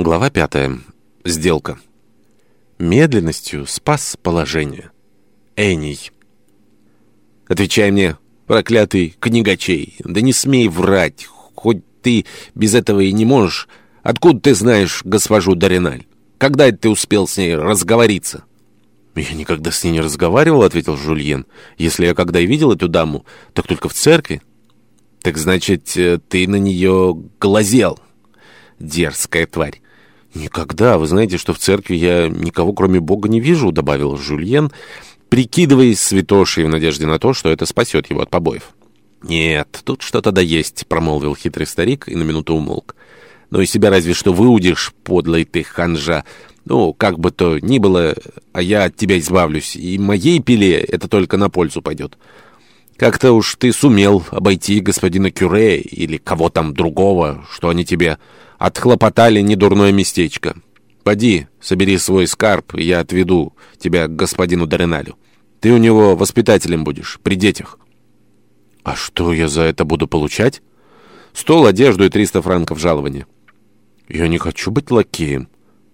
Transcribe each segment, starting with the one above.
Глава пятая. Сделка. Медленностью спас положение. Эний. Отвечай мне, проклятый книгачей, да не смей врать, хоть ты без этого и не можешь. Откуда ты знаешь госпожу Дариналь? Когда это ты успел с ней разговориться? «Я никогда с ней не разговаривал», — ответил Жульен. «Если я когда и видел эту даму, так только в церкви». «Так значит, э, ты на нее глазел?» Дерзкая тварь. «Никогда. Вы знаете, что в церкви я никого, кроме Бога, не вижу», — добавил Жульен, прикидываясь святошей в надежде на то, что это спасет его от побоев. «Нет, тут что-то да есть», — промолвил хитрый старик и на минуту умолк. «Но и себя разве что выудишь, подлый ты ханжа. Ну, как бы то ни было, а я от тебя избавлюсь, и моей пиле это только на пользу пойдет». Как-то уж ты сумел обойти господина Кюре или кого там другого, что они тебе отхлопотали недурное местечко. Поди, собери свой скарб, и я отведу тебя к господину Дореналю. Ты у него воспитателем будешь, при детях». «А что я за это буду получать?» «Стол, одежду и триста франков жалования». «Я не хочу быть лакеем».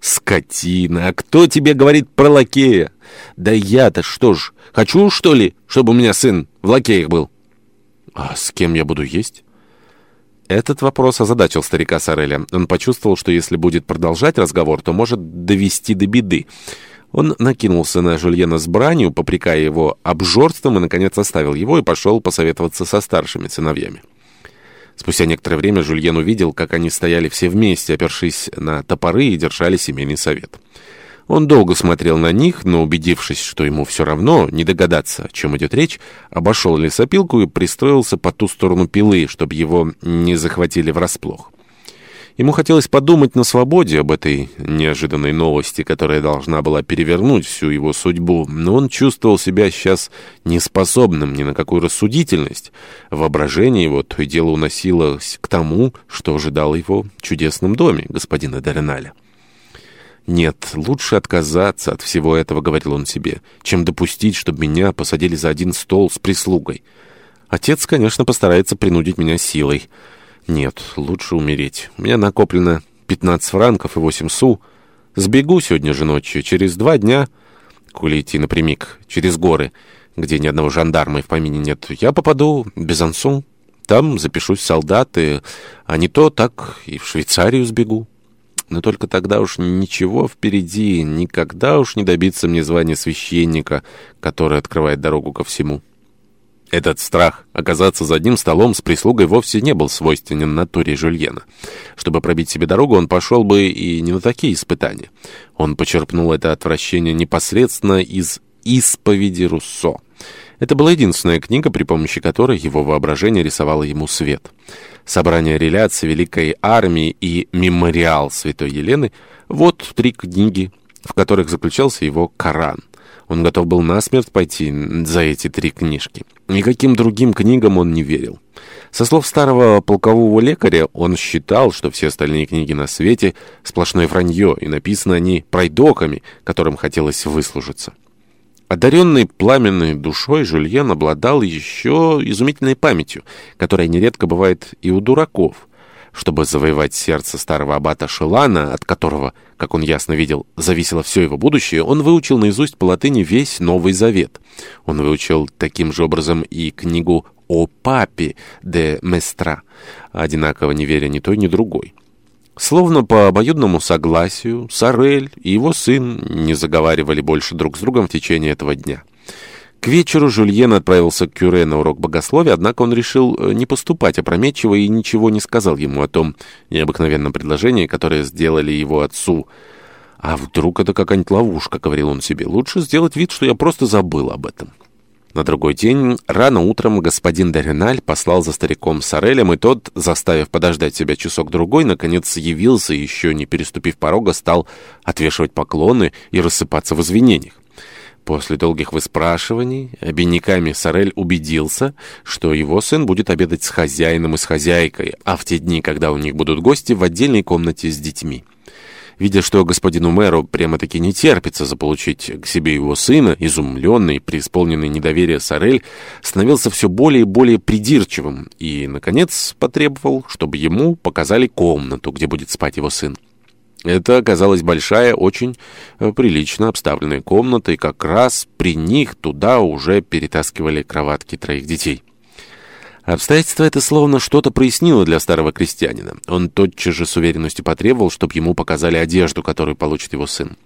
«Скотина! А кто тебе говорит про лакея?» «Да я-то что ж, хочу, что ли, чтобы у меня сын в лакеях был?» «А с кем я буду есть?» Этот вопрос озадачил старика Сареля. Он почувствовал, что если будет продолжать разговор, то может довести до беды. Он накинулся на Жульена с бранью, попрекая его обжорством, и, наконец, оставил его и пошел посоветоваться со старшими сыновьями. Спустя некоторое время Жульен увидел, как они стояли все вместе, опершись на топоры и держали семейный совет. Он долго смотрел на них, но, убедившись, что ему все равно не догадаться, о чем идет речь, обошел лесопилку и пристроился по ту сторону пилы, чтобы его не захватили врасплох. Ему хотелось подумать на свободе об этой неожиданной новости, которая должна была перевернуть всю его судьбу, но он чувствовал себя сейчас неспособным ни на какую рассудительность. Воображение его то и дело уносилось к тому, что ожидало его в чудесном доме господина Дореналя. «Нет, лучше отказаться от всего этого», — говорил он себе, «чем допустить, чтобы меня посадили за один стол с прислугой. Отец, конечно, постарается принудить меня силой. Нет, лучше умереть. У меня накоплено 15 франков и 8 су. Сбегу сегодня же ночью, через два дня, коли идти напрямик, через горы, где ни одного жандарма и в помине нет, я попаду в Безансон. Там запишусь в солдаты, а не то так и в Швейцарию сбегу». Но только тогда уж ничего впереди, никогда уж не добиться мне звания священника, который открывает дорогу ко всему. Этот страх оказаться за одним столом с прислугой вовсе не был свойственен натуре Жюльена. Чтобы пробить себе дорогу, он пошел бы и не на такие испытания. Он почерпнул это отвращение непосредственно из «Исповеди Руссо». Это была единственная книга, при помощи которой его воображение рисовало ему свет. Собрание реляций Великой Армии и Мемориал Святой Елены — вот три книги, в которых заключался его Коран. Он готов был насмерть пойти за эти три книжки. Никаким другим книгам он не верил. Со слов старого полкового лекаря, он считал, что все остальные книги на свете — сплошное вранье, и написаны они пройдоками, которым хотелось выслужиться. Одаренный пламенной душой, Жюльен обладал еще изумительной памятью, которая нередко бывает и у дураков. Чтобы завоевать сердце старого аббата Шелана, от которого, как он ясно видел, зависело все его будущее, он выучил наизусть по латыни весь Новый Завет. Он выучил таким же образом и книгу «О папе» де Местра, одинаково не веря ни той, ни другой. Словно по обоюдному согласию, Сорель и его сын не заговаривали больше друг с другом в течение этого дня. К вечеру Жульен отправился к Кюре на урок богословия, однако он решил э, не поступать опрометчиво и ничего не сказал ему о том необыкновенном предложении, которое сделали его отцу. «А вдруг это какая-нибудь ловушка?» — говорил он себе. «Лучше сделать вид, что я просто забыл об этом». На другой день, рано утром, господин Дореналь послал за стариком Сорелем, и тот, заставив подождать себя часок-другой, наконец явился и, еще не переступив порога, стал отвешивать поклоны и рассыпаться в извинениях. После долгих выспрашиваний обиняками Сорель убедился, что его сын будет обедать с хозяином и с хозяйкой, а в те дни, когда у них будут гости, в отдельной комнате с детьми. Видя, что господину мэру прямо-таки не терпится заполучить к себе его сына, изумленный, преисполненный недоверия Сорель, становился все более и более придирчивым и, наконец, потребовал, чтобы ему показали комнату, где будет спать его сын. Это оказалась большая, очень э, прилично обставленная комната, и как раз при них туда уже перетаскивали кроватки троих детей. Обстоятельство это словно что-то прояснило для старого крестьянина. Он тотчас же с уверенностью потребовал, чтобы ему показали одежду, которую получит его сын.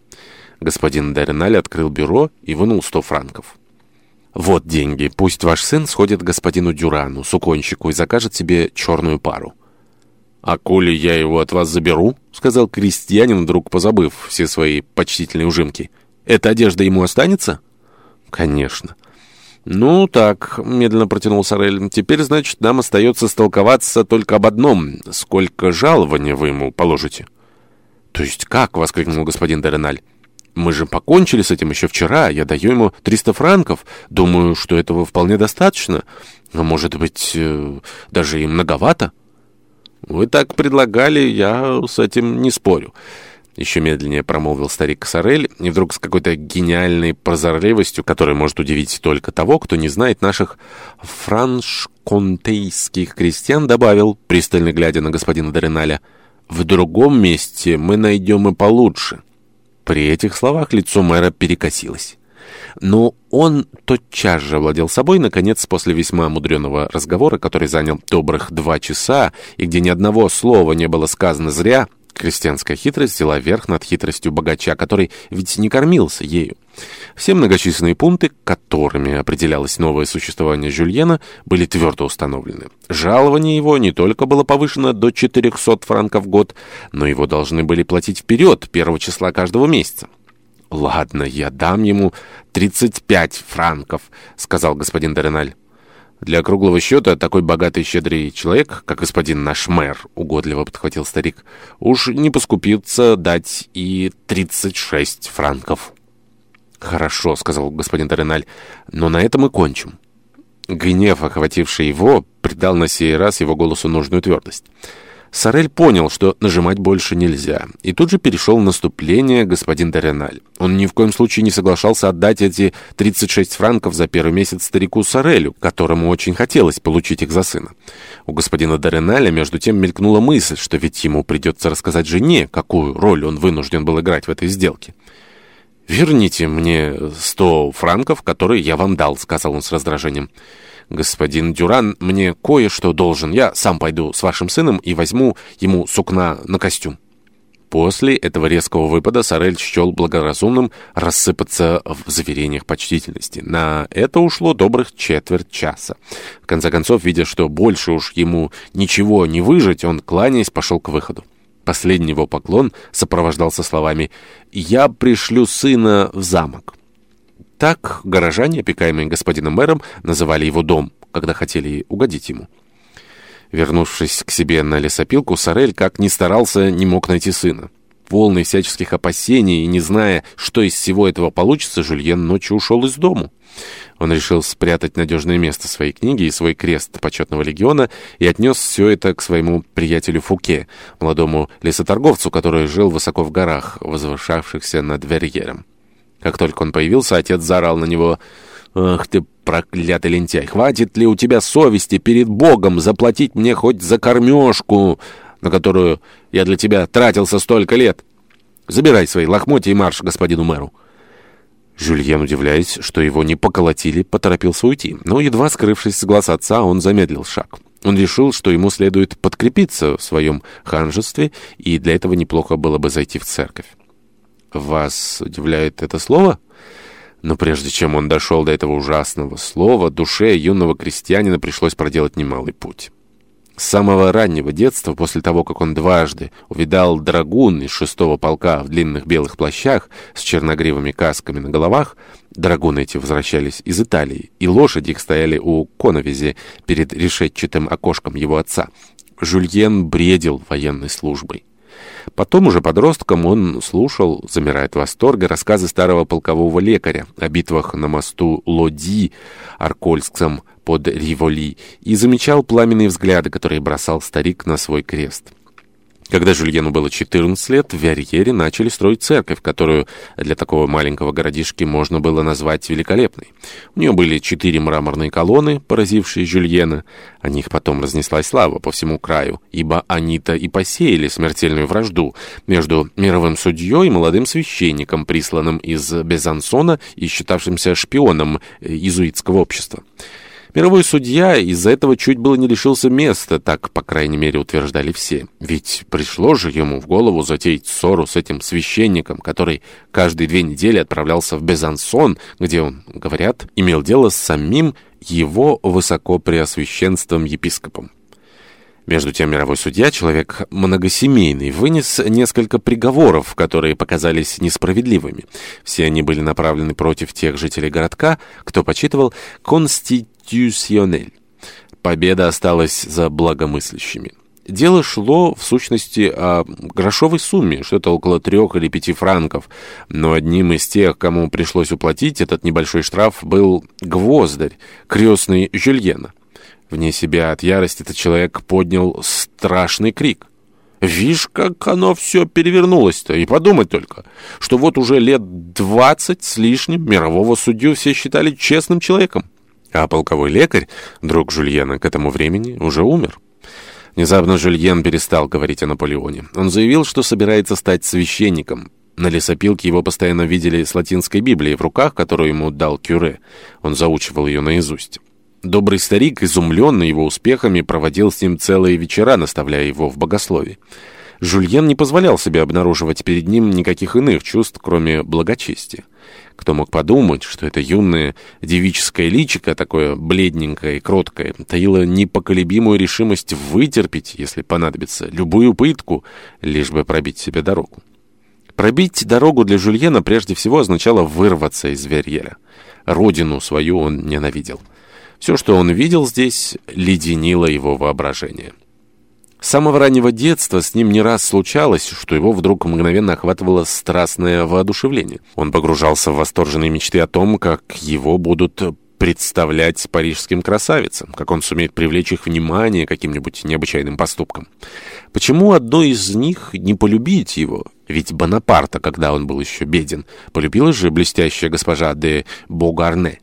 Господин Дерналь открыл бюро и вынул сто франков. «Вот деньги. Пусть ваш сын сходит к господину Дюрану, суконщику, и закажет себе черную пару». «А коли я его от вас заберу?» — сказал крестьянин, вдруг позабыв все свои почтительные ужимки. «Эта одежда ему останется?» «Конечно». «Ну, так», — медленно протянул Сорель, — «теперь, значит, нам остается столковаться только об одном. Сколько жалования вы ему положите?» «То есть как?» — воскликнул господин Дереналь. Мы же покончили с этим еще вчера. Я даю ему 300 франков. Думаю, что этого вполне достаточно. А может быть, э, даже и многовато. Вы так предлагали, я с этим не спорю. Еще медленнее промолвил старик Сорель, и вдруг с какой-то гениальной прозорливостью, которая может удивить только того, кто не знает наших франшконтейских крестьян, добавил, пристально глядя на господина Дореналя, «В другом месте мы найдем и получше». При этих словах лицо мэра перекосилось. Но он тотчас же владел собой, наконец, после весьма мудреного разговора, который занял добрых два часа, и где ни одного слова не было сказано зря, Крестьянская хитрость взяла верх над хитростью богача, который ведь не кормился ею. Все многочисленные пункты, которыми определялось новое существование Жюльена, были твердо установлены. Жалование его не только было повышено до 400 франков в год, но его должны были платить вперед, первого числа каждого месяца. «Ладно, я дам ему 35 франков», — сказал господин Дореналь. Для круглого счета такой богатый и щедрый человек, как господин наш мэр, угодливо подхватил старик, уж не поскупится дать и 36 франков. «Хорошо», — сказал господин Дореналь, — «но на этом мы кончим». Гнев, охвативший его, придал на сей раз его голосу нужную твердость. Сорель понял, что нажимать больше нельзя, и тут же перешел в наступление господин Дореналь. Он ни в коем случае не соглашался отдать эти 36 франков за первый месяц старику Сорелю, которому очень хотелось получить их за сына. У господина Дореналя, между тем, мелькнула мысль, что ведь ему придется рассказать жене, какую роль он вынужден был играть в этой сделке. «Верните мне сто франков, которые я вам дал», — сказал он с раздражением. «Господин Дюран мне кое-что должен. Я сам пойду с вашим сыном и возьму ему сукна на костюм». После этого резкого выпада Сорель счел благоразумным рассыпаться в заверениях почтительности. На это ушло добрых четверть часа. В конце концов, видя, что больше уж ему ничего не выжить, он, кланяясь, пошел к выходу. Последний его поклон сопровождался словами «Я пришлю сына в замок». Так горожане, опекаемые господином мэром, называли его дом, когда хотели угодить ему. Вернувшись к себе на лесопилку, Сорель, как ни старался, не мог найти сына. Полный всяческих опасений и не зная, что из всего этого получится, Жюльен ночью ушел из дому. Он решил спрятать надежное место своей книги и свой крест почетного легиона и отнес все это к своему приятелю Фуке, молодому лесоторговцу, который жил высоко в горах, возвышавшихся над Верьером. Как только он появился, отец заорал на него «Ах ты, проклятый лентяй! Хватит ли у тебя совести перед Богом заплатить мне хоть за кормежку, на которую я для тебя тратился столько лет? Забирай свои лохмотья и марш господину мэру!» Жюльен, удивляясь, что его не поколотили, поторопился уйти. Но, едва скрывшись с глаз отца, он замедлил шаг. Он решил, что ему следует подкрепиться в своем ханжестве, и для этого неплохо было бы зайти в церковь. Вас удивляет это слово? Но прежде чем он дошел до этого ужасного слова, душе юного крестьянина пришлось проделать немалый путь. С самого раннего детства, после того, как он дважды увидал драгун из шестого полка в длинных белых плащах с черногривыми касками на головах, драгуны эти возвращались из Италии, и лошади их стояли у коновизи перед решетчатым окошком его отца. Жюльен бредил военной службой. Потом уже подростком он слушал, замирая от восторга, рассказы старого полкового лекаря о битвах на мосту Лоди, Аркольском под Риволи, и замечал пламенные взгляды, которые бросал старик на свой крест. Когда Жюльену было 14 лет, в Верьере начали строить церковь, которую для такого маленького городишки можно было назвать великолепной. У нее были четыре мраморные колонны, поразившие Жюльена. О них потом разнеслась слава по всему краю, ибо они-то и посеяли смертельную вражду между мировым судьей и молодым священником, присланным из Безансона и считавшимся шпионом иезуитского общества. Мировой судья из-за этого чуть было не лишился места, так, по крайней мере, утверждали все. Ведь пришло же ему в голову затеять ссору с этим священником, который каждые две недели отправлялся в Безансон, где он, говорят, имел дело с самим его высокопреосвященством епископом. Между тем мировой судья, человек многосемейный, вынес несколько приговоров, которые показались несправедливыми. Все они были направлены против тех жителей городка, кто почитывал «конститут» конститюционель. Победа осталась за благомыслящими. Дело шло, в сущности, о грошовой сумме, что-то около трех или пяти франков. Но одним из тех, кому пришлось уплатить этот небольшой штраф, был Гвоздарь, крестный Жюльена. Вне себя от ярости этот человек поднял страшный крик. Вишь, как оно все перевернулось-то, и подумать только, что вот уже лет двадцать с лишним мирового судью все считали честным человеком. А полковой лекарь, друг Жульена, к этому времени уже умер. Внезапно Жюльен перестал говорить о Наполеоне. Он заявил, что собирается стать священником. На лесопилке его постоянно видели с латинской Библией в руках, которую ему дал Кюре. Он заучивал ее наизусть. Добрый старик, изумленный его успехами, проводил с ним целые вечера, наставляя его в богословии. Жульен не позволял себе обнаруживать перед ним никаких иных чувств, кроме благочестия. Кто мог подумать, что это юное девическое личико, такое бледненькое и кроткое, таило непоколебимую решимость вытерпеть, если понадобится, любую пытку, лишь бы пробить себе дорогу. Пробить дорогу для Жульена прежде всего означало вырваться из Верьера. Родину свою он ненавидел. Все, что он видел здесь, леденило его воображение. С самого раннего детства с ним не раз случалось, что его вдруг мгновенно охватывало страстное воодушевление. Он погружался в восторженные мечты о том, как его будут представлять парижским красавицам, как он сумеет привлечь их внимание каким-нибудь необычайным поступком. Почему одной из них не полюбить его? Ведь Бонапарта, когда он был еще беден, полюбила же блестящая госпожа де Богарне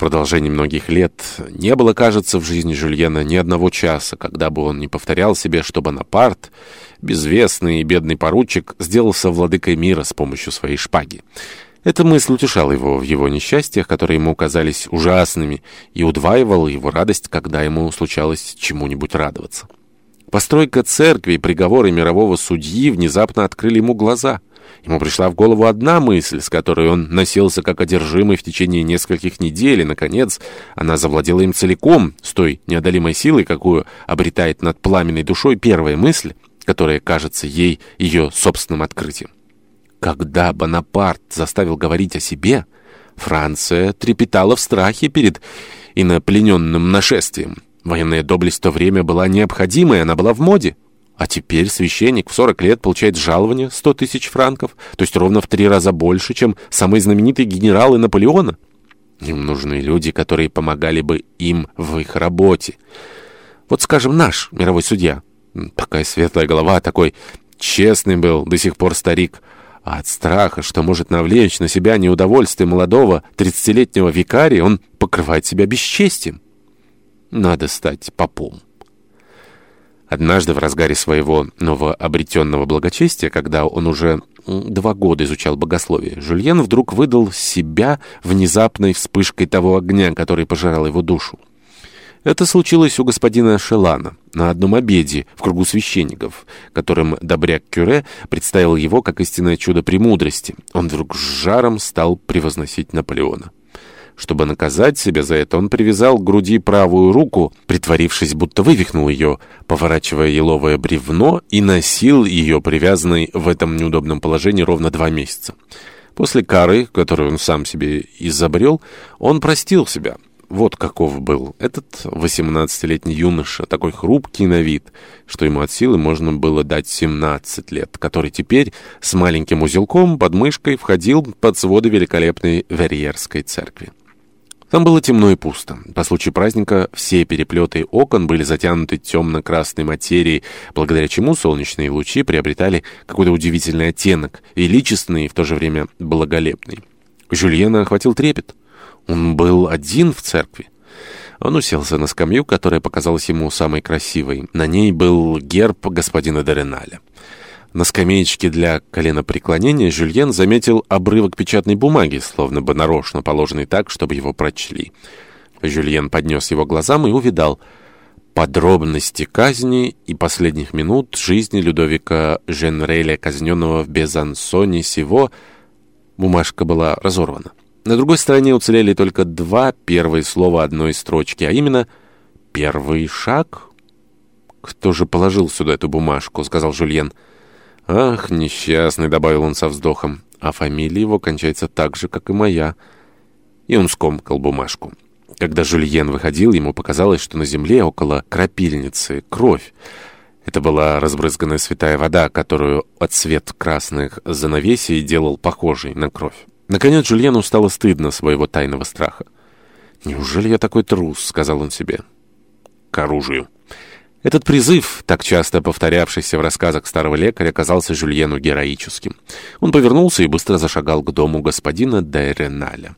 продолжении многих лет не было, кажется, в жизни Жюльена ни одного часа, когда бы он не повторял себе, что Бонапарт, безвестный и бедный поручик, сделался владыкой мира с помощью своей шпаги. Эта мысль утешала его в его несчастьях, которые ему казались ужасными, и удваивала его радость, когда ему случалось чему-нибудь радоваться. Постройка церкви и приговоры мирового судьи внезапно открыли ему глаза — Ему пришла в голову одна мысль, с которой он носился как одержимый в течение нескольких недель, и, наконец, она завладела им целиком, с той неодолимой силой, какую обретает над пламенной душой первая мысль, которая кажется ей ее собственным открытием. Когда Бонапарт заставил говорить о себе, Франция трепетала в страхе перед иноплененным нашествием. Военная доблесть в то время была необходимой, она была в моде. А теперь священник в 40 лет получает жалование 100 тысяч франков, то есть ровно в три раза больше, чем самые знаменитые генералы Наполеона. Им нужны люди, которые помогали бы им в их работе. Вот, скажем, наш мировой судья. Такая светлая голова, такой честный был до сих пор старик. А от страха, что может навлечь на себя неудовольствие молодого 30-летнего викария, он покрывает себя бесчестием. Надо стать попом. Однажды в разгаре своего новообретенного благочестия, когда он уже два года изучал богословие, Жульен вдруг выдал себя внезапной вспышкой того огня, который пожирал его душу. Это случилось у господина Шелана на одном обеде в кругу священников, которым добряк Кюре представил его как истинное чудо премудрости. Он вдруг с жаром стал превозносить Наполеона. Чтобы наказать себя за это, он привязал к груди правую руку, притворившись, будто вывихнул ее, поворачивая еловое бревно и носил ее привязанной в этом неудобном положении ровно два месяца. После кары, которую он сам себе изобрел, он простил себя. Вот каков был этот 18-летний юноша, такой хрупкий на вид, что ему от силы можно было дать 17 лет, который теперь с маленьким узелком под мышкой входил под своды великолепной Верьерской церкви. Там было темно и пусто. По случаю праздника все переплеты окон были затянуты темно-красной материей, благодаря чему солнечные лучи приобретали какой-то удивительный оттенок, величественный и в то же время благолепный. Жюльена охватил трепет. Он был один в церкви. Он уселся на скамью, которая показалась ему самой красивой. На ней был герб господина Дореналя. На скамеечке для коленопреклонения Жюльен заметил обрывок печатной бумаги, словно бы нарочно положенный так, чтобы его прочли. Жюльен поднес его глазам и увидал подробности казни и последних минут жизни Людовика Женреля, казненного в Безансоне сего. Бумажка была разорвана. На другой стороне уцелели только два первые слова одной строчки, а именно «первый шаг». «Кто же положил сюда эту бумажку?» — сказал Жюльен. «Ах, несчастный», — добавил он со вздохом, — «а фамилия его кончается так же, как и моя». И он скомкал бумажку. Когда Жюльен выходил, ему показалось, что на земле около крапильницы кровь. Это была разбрызганная святая вода, которую цвет красных занавесей делал похожей на кровь. Наконец Жюльену стало стыдно своего тайного страха. «Неужели я такой трус?» — сказал он себе. «К оружию». Этот призыв, так часто повторявшийся в рассказах старого лекаря, казался Жюльену героическим. Он повернулся и быстро зашагал к дому господина Дайреналя.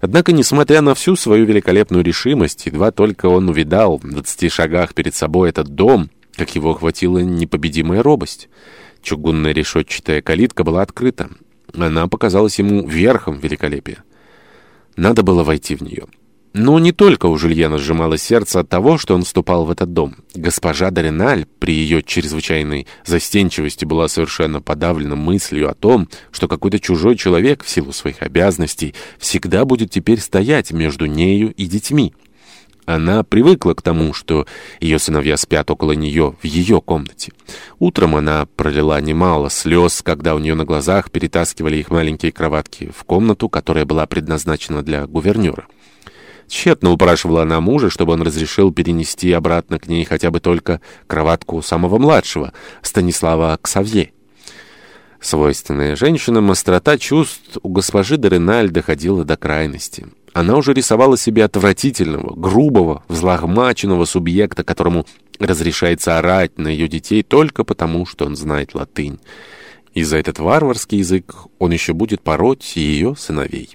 Однако, несмотря на всю свою великолепную решимость, едва только он увидал в двадцати шагах перед собой этот дом, как его охватила непобедимая робость. Чугунная решетчатая калитка была открыта. Она показалась ему верхом великолепия. Надо было войти в нее. Но не только у Жульена сжимало сердце от того, что он вступал в этот дом. Госпожа Дориналь при ее чрезвычайной застенчивости была совершенно подавлена мыслью о том, что какой-то чужой человек в силу своих обязанностей всегда будет теперь стоять между нею и детьми. Она привыкла к тому, что ее сыновья спят около нее в ее комнате. Утром она пролила немало слез, когда у нее на глазах перетаскивали их маленькие кроватки в комнату, которая была предназначена для гувернера. Тщетно упрашивала она мужа, чтобы он разрешил перенести обратно к ней хотя бы только кроватку самого младшего, Станислава Ксавье. Свойственная женщинам острота чувств у госпожи Дореналь доходила до крайности. Она уже рисовала себе отвратительного, грубого, взлохмаченного субъекта, которому разрешается орать на ее детей только потому, что он знает латынь. И за этот варварский язык он еще будет пороть ее сыновей.